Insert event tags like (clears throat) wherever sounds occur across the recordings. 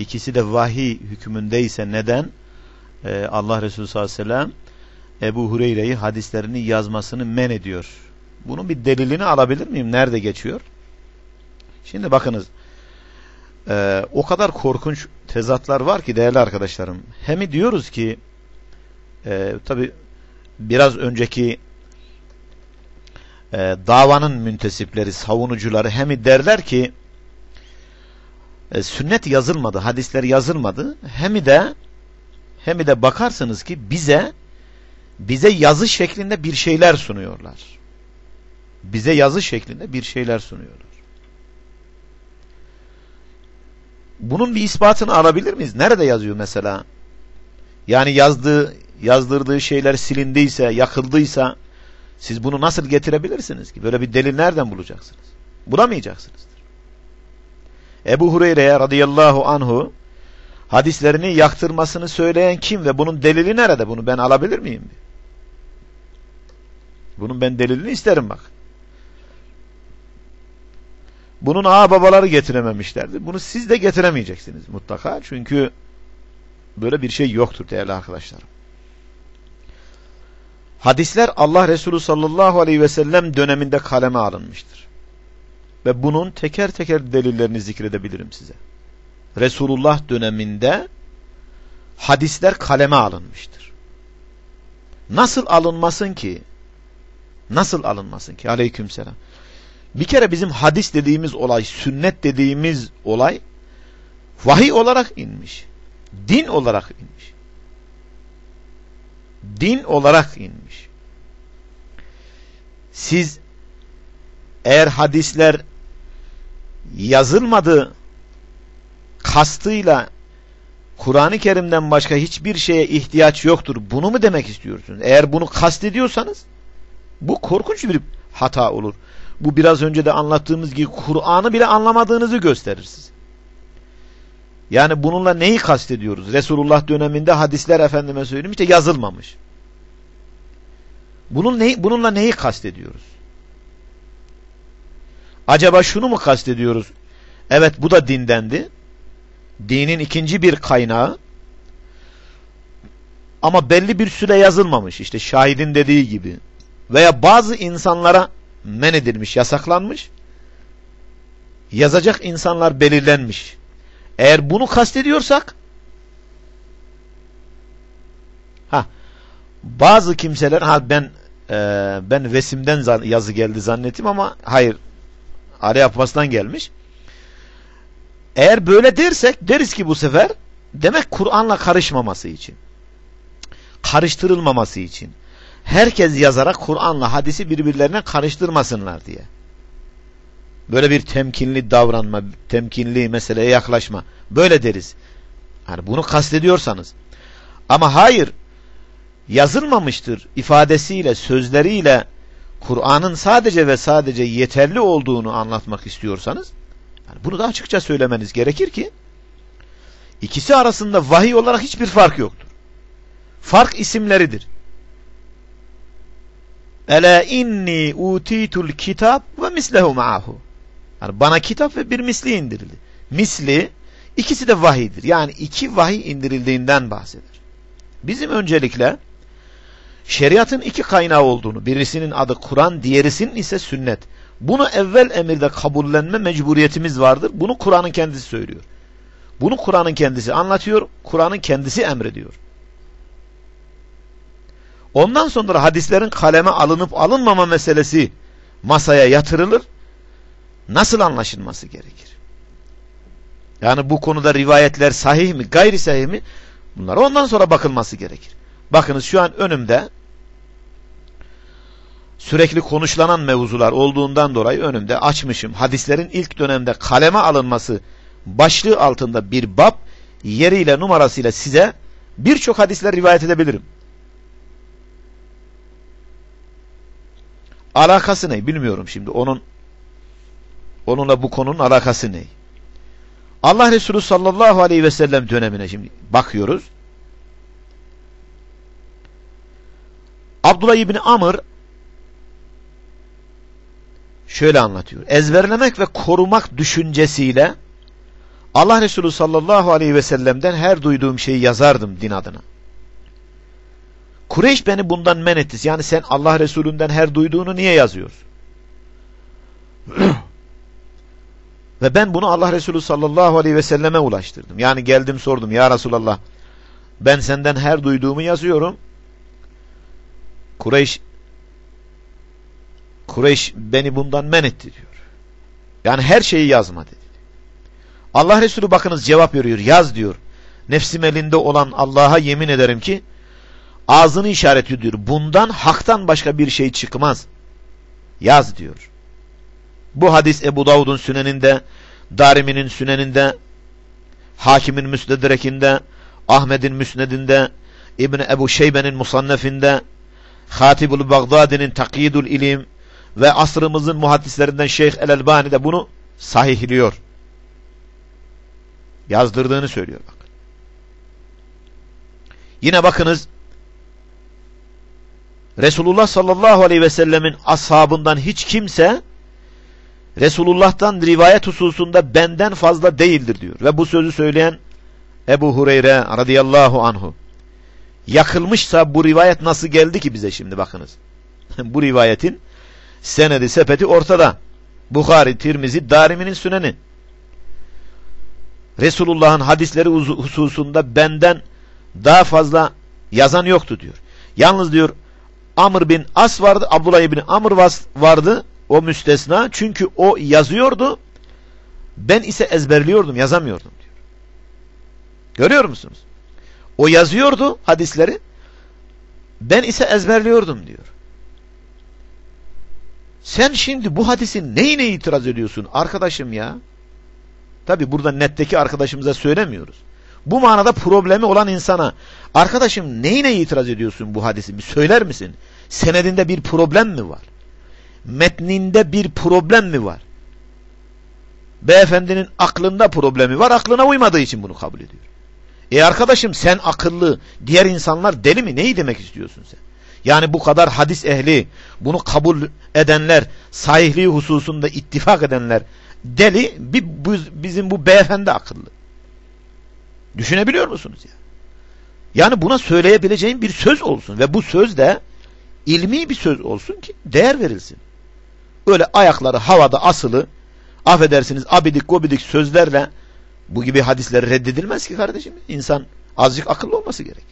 ikisi de vahiy hükmündeyse neden e, Allah Resulü sallallahu aleyhi ve sellem Ebu Hureyre'yi hadislerini yazmasını men ediyor? Bunun bir delilini alabilir miyim? Nerede geçiyor? Şimdi bakınız e, o kadar korkunç tezatlar var ki değerli arkadaşlarım. Hemi diyoruz ki e, tabi biraz önceki e, davanın müntesipleri, savunucuları hemi derler ki e, sünnet yazılmadı, hadisler yazılmadı. Hemi de hemi de bakarsınız ki bize bize yazı şeklinde bir şeyler sunuyorlar. Bize yazı şeklinde bir şeyler sunuyorlar. Bunun bir ispatını alabilir miyiz? Nerede yazıyor mesela? Yani yazdığı, yazdırdığı şeyler silindiyse, yakıldıysa siz bunu nasıl getirebilirsiniz ki? Böyle bir delil nereden bulacaksınız? Bulamayacaksınızdır. Ebu Hureyre'ye radıyallahu anhu hadislerini yaktırmasını söyleyen kim ve bunun delili nerede? Bunu ben alabilir miyim? Bunun ben delilini isterim bak. Bunun ağa babaları getirememişlerdi. Bunu siz de getiremeyeceksiniz mutlaka. Çünkü böyle bir şey yoktur değerli arkadaşlarım. Hadisler Allah Resulü sallallahu aleyhi ve sellem döneminde kaleme alınmıştır. Ve bunun teker teker delillerini zikredebilirim size. Resulullah döneminde hadisler kaleme alınmıştır. Nasıl alınmasın ki? Nasıl alınmasın ki? Aleykümselam. Bir kere bizim hadis dediğimiz olay, sünnet dediğimiz olay vahiy olarak inmiş. Din olarak inmiş. Din olarak inmiş. Siz eğer hadisler yazılmadı kastıyla Kur'an-ı Kerim'den başka hiçbir şeye ihtiyaç yoktur. Bunu mu demek istiyorsunuz? Eğer bunu kastediyorsanız bu korkunç bir hata olur. Bu biraz önce de anlattığımız gibi Kur'an'ı bile anlamadığınızı gösterir size. Yani bununla neyi kastediyoruz? Resulullah döneminde hadisler efendime söyleyeyim işte yazılmamış. Bunun neyi, bununla neyi kastediyoruz? Acaba şunu mu kastediyoruz? Evet bu da dindendi. Dinin ikinci bir kaynağı. Ama belli bir süre yazılmamış. İşte şahidin dediği gibi. Veya bazı insanlara men edilmiş, yasaklanmış. Yazacak insanlar belirlenmiş. Eğer bunu kastediyorsak ha bazı kimseler ha ben e, ben Vesim'den yazı geldi zannettim ama hayır Ali Abbas'tan gelmiş. Eğer böyle dersek deriz ki bu sefer demek Kur'an'la karışmaması için. Karıştırılmaması için herkes yazarak Kur'an'la hadisi birbirlerine karıştırmasınlar diye. Böyle bir temkinli davranma, temkinli meseleye yaklaşma. Böyle deriz. Yani bunu kastediyorsanız. Ama hayır, yazılmamıştır ifadesiyle, sözleriyle Kur'an'ın sadece ve sadece yeterli olduğunu anlatmak istiyorsanız, yani bunu da açıkça söylemeniz gerekir ki, ikisi arasında vahiy olarak hiçbir fark yoktur. Fark isimleridir. Ela inni utitul kitap ve mislehu ma'ahu. Yani bana kitap ve bir misli indirildi. Misli ikisi de vahiydir. Yani iki vahiy indirildiğinden bahseder. Bizim öncelikle şeriatın iki kaynağı olduğunu, birisinin adı Kur'an, diğerisinin ise sünnet. Bunu evvel emirde kabullenme mecburiyetimiz vardır. Bunu Kur'an'ın kendisi söylüyor. Bunu Kur'an'ın kendisi anlatıyor, Kur'an'ın kendisi emrediyor. Ondan sonra hadislerin kaleme alınıp alınmama meselesi masaya yatırılır. Nasıl anlaşılması gerekir? Yani bu konuda rivayetler sahih mi, gayri sahih mi? Bunlar ondan sonra bakılması gerekir. Bakınız şu an önümde sürekli konuşlanan mevzular olduğundan dolayı önümde açmışım. Hadislerin ilk dönemde kaleme alınması başlığı altında bir bab yeriyle numarasıyla size birçok hadisler rivayet edebilirim. Alakası ne bilmiyorum şimdi onun onunla bu konunun alakası ne? Allah Resulü sallallahu aleyhi ve sellem dönemine şimdi bakıyoruz. Abdullah İbni Amr şöyle anlatıyor. Ezberlemek ve korumak düşüncesiyle Allah Resulü sallallahu aleyhi ve sellem'den her duyduğum şeyi yazardım din adına. Kureyş beni bundan men etti. Yani sen Allah Resulü'nden her duyduğunu niye yazıyorsun? (clears throat) Ve ben bunu Allah Resulü sallallahu aleyhi ve selleme ulaştırdım. Yani geldim sordum ya Resulallah ben senden her duyduğumu yazıyorum. Kureyş Kureyş beni bundan men etti diyor. Yani her şeyi yazma dedi. Allah Resulü bakınız cevap veriyor. Yaz diyor. Nefsim elinde olan Allah'a yemin ederim ki ağzını işaret ediyor. Bundan haktan başka bir şey çıkmaz. Yaz diyor. Bu hadis Ebu Davud'un süneninde, Darimi'nin süneninde, Hakim'in müstedrekinde, Ahmet'in müsnedinde, İbni Ebu Şeybe'nin musannefinde, Hatibul Bagdadi'nin Takyidul İlim ve asrımızın muhaddislerinden Şeyh El-Elbani de bunu sahihliyor. Yazdırdığını söylüyor bak. Yine bakınız Resulullah sallallahu aleyhi ve sellemin ashabından hiç kimse Resulullah'tan rivayet hususunda benden fazla değildir diyor. Ve bu sözü söyleyen Ebu Hureyre radıyallahu anhu. Yakılmışsa bu rivayet nasıl geldi ki bize şimdi bakınız. (laughs) bu rivayetin senedi sepeti ortada. Bukhari, Tirmizi, Darimi'nin süneni. Resulullah'ın hadisleri hususunda benden daha fazla yazan yoktu diyor. Yalnız diyor Amr bin As vardı, Abdullah bin Amr vardı, o müstesna. Çünkü o yazıyordu, ben ise ezberliyordum, yazamıyordum diyor. Görüyor musunuz? O yazıyordu hadisleri, ben ise ezberliyordum diyor. Sen şimdi bu hadisin neyine itiraz ediyorsun arkadaşım ya? Tabi burada netteki arkadaşımıza söylemiyoruz. Bu manada problemi olan insana arkadaşım neyine itiraz ediyorsun bu hadisi bir söyler misin? Senedinde bir problem mi var? Metninde bir problem mi var? Beyefendinin aklında problemi var. Aklına uymadığı için bunu kabul ediyor. E arkadaşım sen akıllı, diğer insanlar deli mi? Neyi demek istiyorsun sen? Yani bu kadar hadis ehli, bunu kabul edenler, sahihliği hususunda ittifak edenler deli, bir, bu, bizim bu beyefendi akıllı. Düşünebiliyor musunuz ya? Yani buna söyleyebileceğin bir söz olsun ve bu söz de ilmi bir söz olsun ki değer verilsin. Öyle ayakları havada asılı, affedersiniz abidik gobidik sözlerle bu gibi hadisler reddedilmez ki kardeşim. İnsan azıcık akıllı olması gerekir.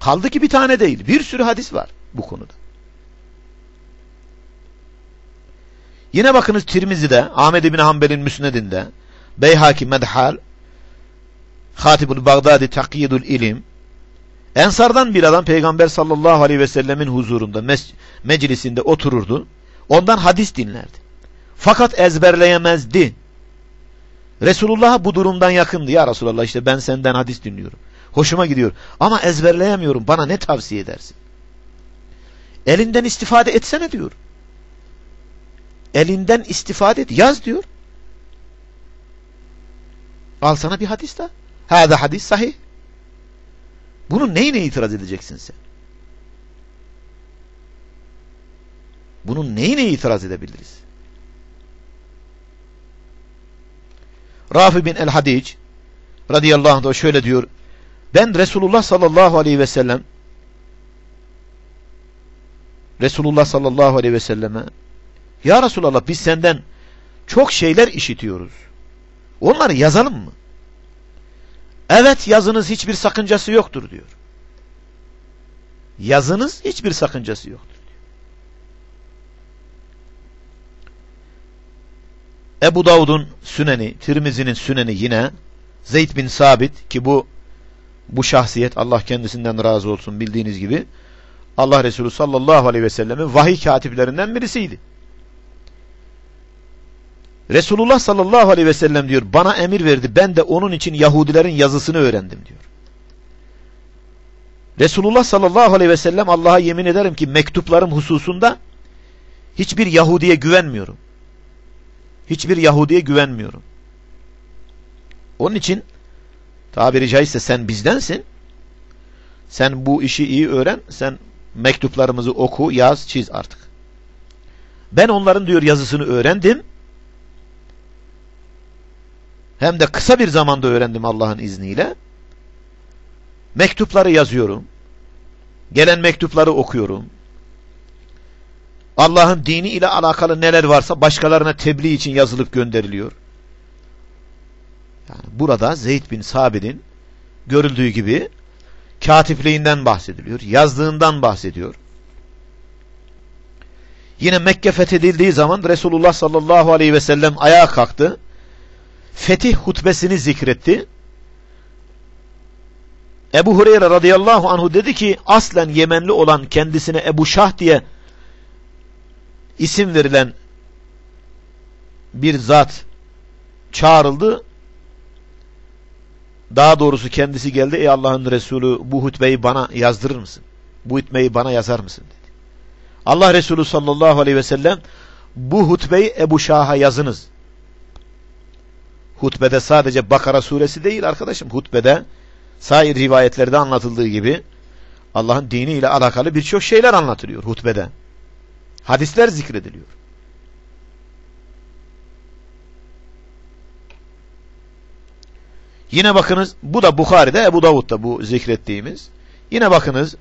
Kaldı ki bir tane değil. Bir sürü hadis var bu konuda. Yine bakınız Tirmizi'de, Ahmed bin Hanbel'in müsnedinde, Beyhaki Medhal, Hatibul Bagdadi Takyidul İlim, Ensardan bir adam Peygamber sallallahu aleyhi ve sellemin huzurunda, meclisinde otururdu. Ondan hadis dinlerdi. Fakat ezberleyemezdi. Resulullah'a bu durumdan yakındı. Ya Resulallah işte ben senden hadis dinliyorum. Hoşuma gidiyor. Ama ezberleyemiyorum. Bana ne tavsiye edersin? Elinden istifade etsene diyor. Elinden istifade et. Yaz diyor. Al sana bir hadis daha. Hâda hadis sahih. Bunun neyine itiraz edeceksin sen? Bunun neyine itiraz edebiliriz? Rafi bin el-Hadic radıyallahu anh şöyle diyor. Ben Resulullah sallallahu aleyhi ve sellem Resulullah sallallahu aleyhi ve selleme Ya Resulallah biz senden çok şeyler işitiyoruz. Onları yazalım mı? Evet yazınız hiçbir sakıncası yoktur diyor. Yazınız hiçbir sakıncası yoktur. Ebu Davud'un süneni, Tirmizi'nin süneni yine Zeyd bin Sabit ki bu bu şahsiyet Allah kendisinden razı olsun bildiğiniz gibi Allah Resulü sallallahu aleyhi ve sellemin vahiy katiplerinden birisiydi. Resulullah sallallahu aleyhi ve sellem diyor bana emir verdi ben de onun için Yahudilerin yazısını öğrendim diyor. Resulullah sallallahu aleyhi ve sellem Allah'a yemin ederim ki mektuplarım hususunda hiçbir Yahudiye güvenmiyorum. Hiçbir Yahudiye güvenmiyorum. Onun için tabiri caizse sen bizdensin. Sen bu işi iyi öğren. Sen mektuplarımızı oku, yaz, çiz artık. Ben onların diyor yazısını öğrendim. hem de kısa bir zamanda öğrendim Allah'ın izniyle. Mektupları yazıyorum. Gelen mektupları okuyorum. Allah'ın dini ile alakalı neler varsa başkalarına tebliğ için yazılıp gönderiliyor. Yani burada Zeyd bin Sabit'in görüldüğü gibi katipliğinden bahsediliyor, yazdığından bahsediyor. Yine Mekke fethedildiği zaman Resulullah sallallahu aleyhi ve sellem ayağa kalktı. Fetih hutbesini zikretti. Ebu Hureyre radıyallahu anhu dedi ki aslen Yemenli olan kendisine Ebu Şah diye isim verilen bir zat çağrıldı. Daha doğrusu kendisi geldi. Ey Allah'ın Resulü bu hutbeyi bana yazdırır mısın? Bu hutbeyi bana yazar mısın? dedi. Allah Resulü sallallahu aleyhi ve sellem bu hutbeyi Ebu Şah'a yazınız. Hutbede sadece Bakara suresi değil arkadaşım. Hutbede sair rivayetlerde anlatıldığı gibi Allah'ın dini ile alakalı birçok şeyler anlatılıyor hutbede. Hadisler zikrediliyor. Yine bakınız bu da Bukhari'de Ebu Davud'da bu zikrettiğimiz. Yine bakınız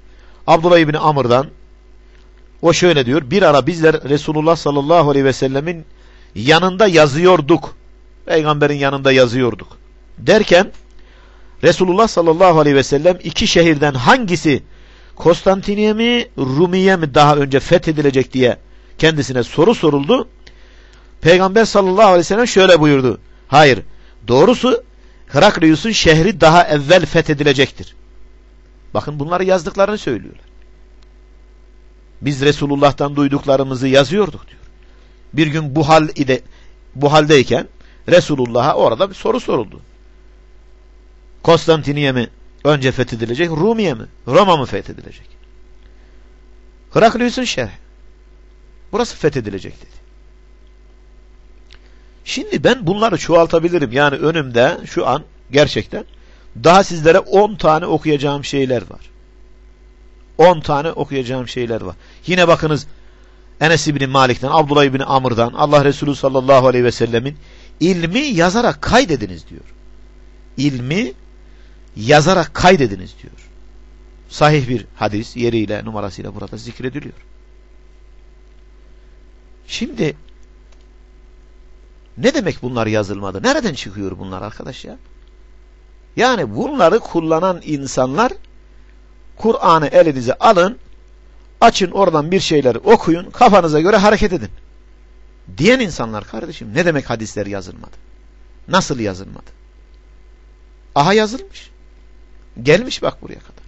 Abdullah İbni Amr'dan o şöyle diyor. Bir ara bizler Resulullah sallallahu aleyhi ve sellemin yanında yazıyorduk. Peygamberin yanında yazıyorduk. Derken Resulullah sallallahu aleyhi ve sellem iki şehirden hangisi Konstantiniye mi Rumiye mi daha önce fethedilecek diye kendisine soru soruldu. Peygamber sallallahu aleyhi ve sellem şöyle buyurdu. Hayır doğrusu Heraklius'un şehri daha evvel fethedilecektir. Bakın bunları yazdıklarını söylüyorlar. Biz Resulullah'tan duyduklarımızı yazıyorduk diyor. Bir gün bu hal ide bu haldeyken Resulullah'a orada bir soru soruldu. Konstantiniye mi önce fethedilecek, Rumiye mi? Roma mı fethedilecek? Heraklius'un şehri. Burası fethedilecek dedi. Şimdi ben bunları çoğaltabilirim. Yani önümde şu an gerçekten daha sizlere 10 tane okuyacağım şeyler var. 10 tane okuyacağım şeyler var. Yine bakınız Enes İbni Malik'ten, Abdullah İbni Amr'dan, Allah Resulü sallallahu aleyhi ve sellemin ilmi yazarak kaydediniz diyor. İlmi yazarak kaydediniz diyor. Sahih bir hadis yeriyle numarasıyla burada zikrediliyor. Şimdi ne demek bunlar yazılmadı? Nereden çıkıyor bunlar arkadaş ya? Yani bunları kullanan insanlar Kur'an'ı elinize alın, açın oradan bir şeyler okuyun, kafanıza göre hareket edin. Diyen insanlar kardeşim ne demek hadisler yazılmadı? Nasıl yazılmadı? Aha yazılmış. Gelmiş bak buraya kadar.